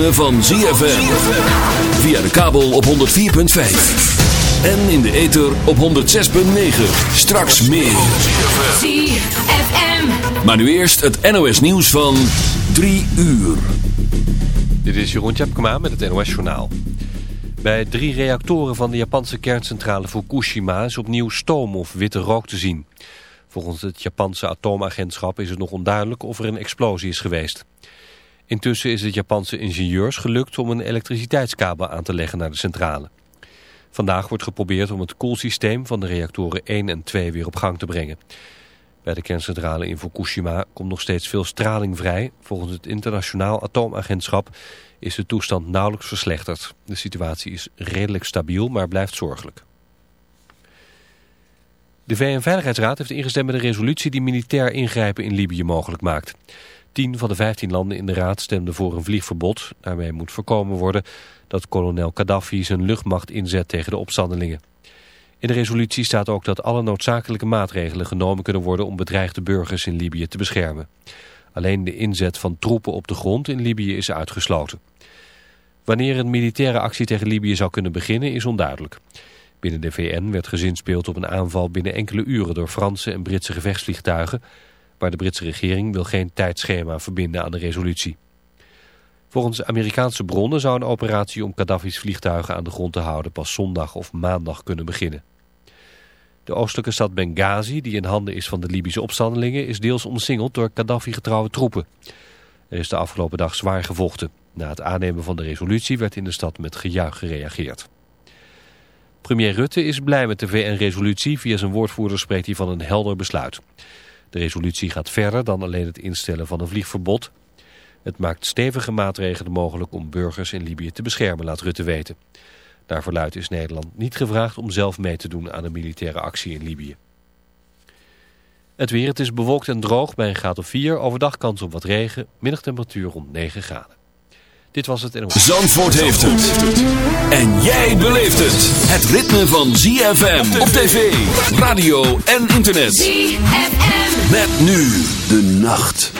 ritme van ZFM. Via de kabel op 104.5. En in de ether op 106.9. Straks meer. ZFM. Maar nu eerst het NOS nieuws van 3 uur. Dit is Jeroen Tjepkema met het NOS Journaal. Bij drie reactoren van de Japanse kerncentrale Fukushima is opnieuw stoom of witte rook te zien. Volgens het Japanse atoomagentschap is het nog onduidelijk of er een explosie is geweest. Intussen is het Japanse ingenieurs gelukt om een elektriciteitskabel aan te leggen naar de centrale. Vandaag wordt geprobeerd om het koelsysteem van de reactoren 1 en 2 weer op gang te brengen. Bij de kerncentrale in Fukushima komt nog steeds veel straling vrij. Volgens het internationaal atoomagentschap is de toestand nauwelijks verslechterd. De situatie is redelijk stabiel, maar blijft zorgelijk. De VN-veiligheidsraad heeft ingestemd met een resolutie die militair ingrijpen in Libië mogelijk maakt. Tien van de vijftien landen in de raad stemden voor een vliegverbod. Daarmee moet voorkomen worden dat kolonel Gaddafi zijn luchtmacht inzet tegen de opstandelingen. In de resolutie staat ook dat alle noodzakelijke maatregelen genomen kunnen worden om bedreigde burgers in Libië te beschermen. Alleen de inzet van troepen op de grond in Libië is uitgesloten. Wanneer een militaire actie tegen Libië zou kunnen beginnen is onduidelijk. Binnen de VN werd gezinspeeld op een aanval binnen enkele uren door Franse en Britse gevechtsvliegtuigen, maar de Britse regering wil geen tijdschema verbinden aan de resolutie. Volgens Amerikaanse bronnen zou een operatie om Gaddafi's vliegtuigen aan de grond te houden pas zondag of maandag kunnen beginnen. De oostelijke stad Benghazi, die in handen is van de Libische opstandelingen, is deels omsingeld door Gaddafi-getrouwe troepen. Er is de afgelopen dag zwaar gevochten. Na het aannemen van de resolutie werd in de stad met gejuich gereageerd. Premier Rutte is blij met de VN-resolutie. Via zijn woordvoerder spreekt hij van een helder besluit. De resolutie gaat verder dan alleen het instellen van een vliegverbod. Het maakt stevige maatregelen mogelijk om burgers in Libië te beschermen, laat Rutte weten. Naar verluidt is Nederland niet gevraagd om zelf mee te doen aan een militaire actie in Libië. Het weer, het is bewolkt en droog bij een graad of 4. Overdag kans op wat regen, middagtemperatuur rond 9 graden. Dit was het en... Zandvoort heeft het. En jij beleeft het. Het ritme van ZFM op tv, radio en internet. ZFM. Met nu de nacht.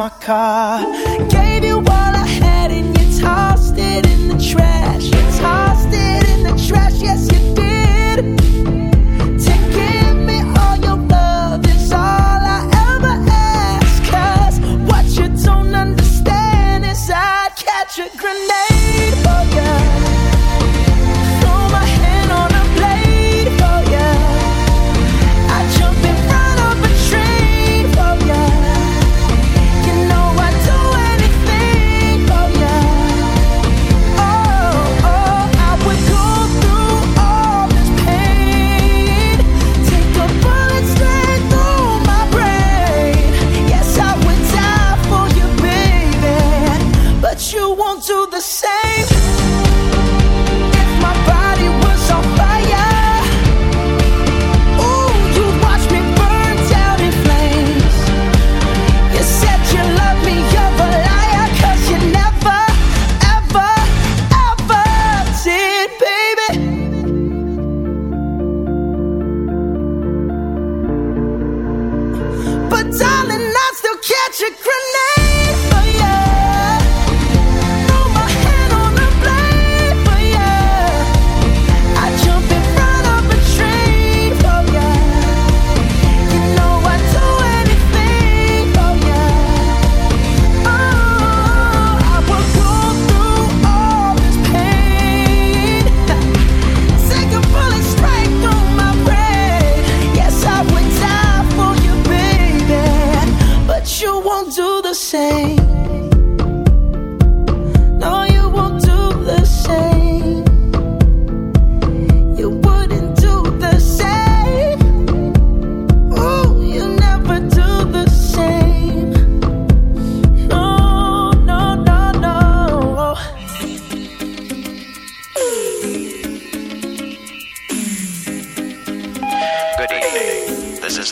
my car. Gave you all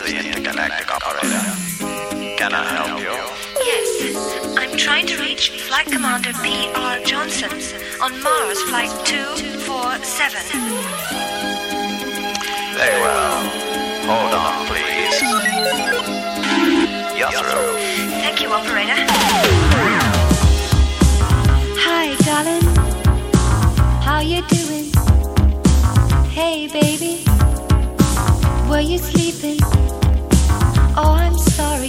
is the intergalactic operator. Can I help you? Yes, I'm trying to reach Flight Commander P.R. Johnson on Mars Flight 247. Very well. Hold on, please. You're through. Thank you, operator. Hi, darling. How you doing? Hey, baby. Were you sleeping? Oh, I'm sorry.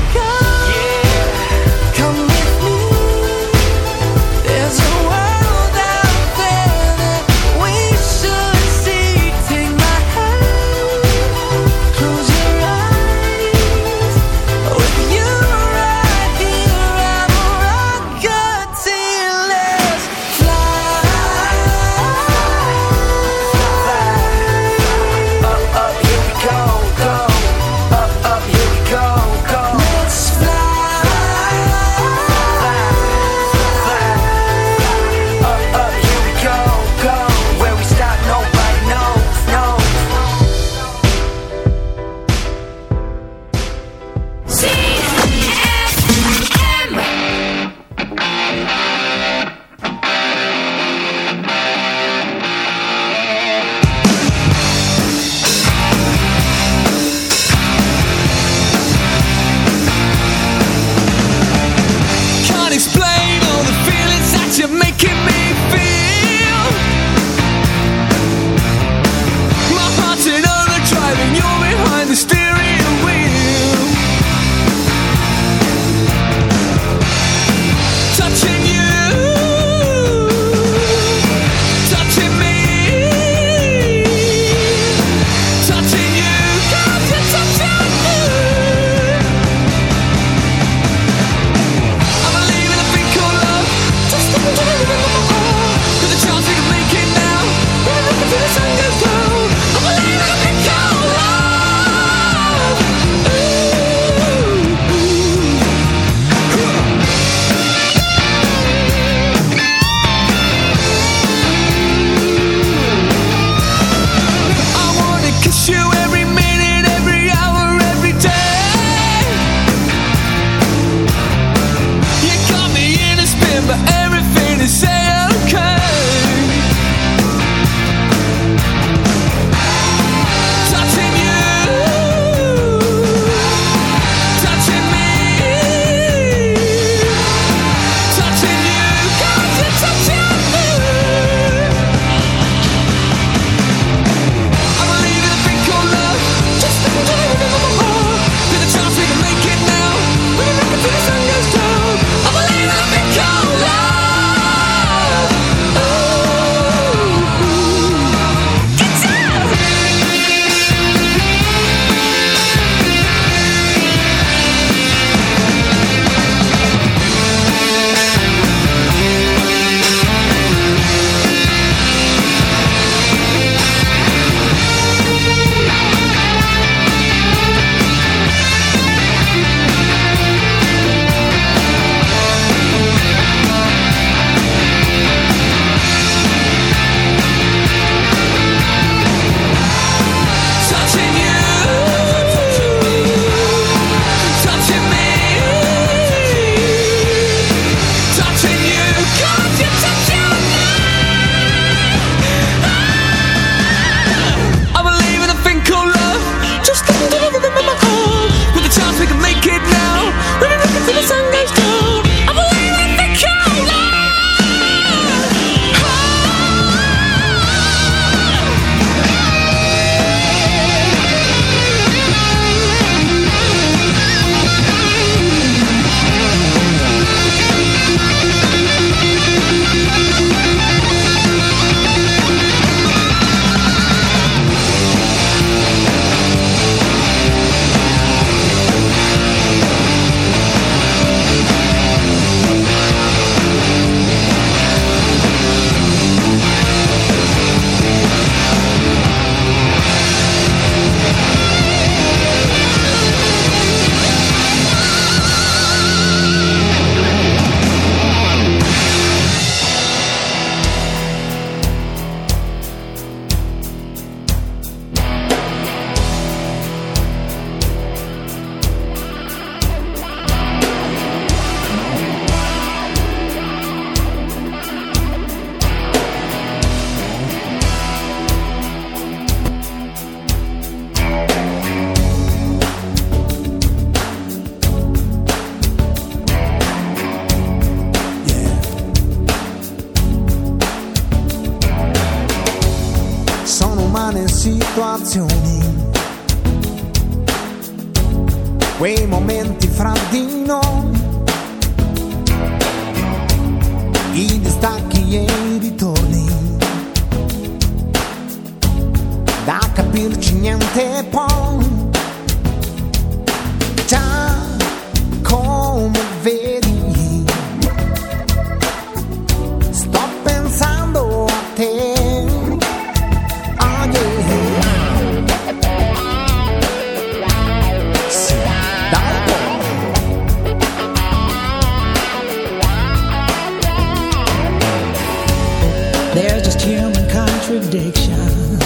There's just human contradictions.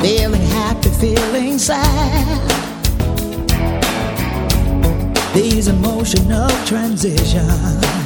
Feeling happy, feeling sad. These emotional transitions.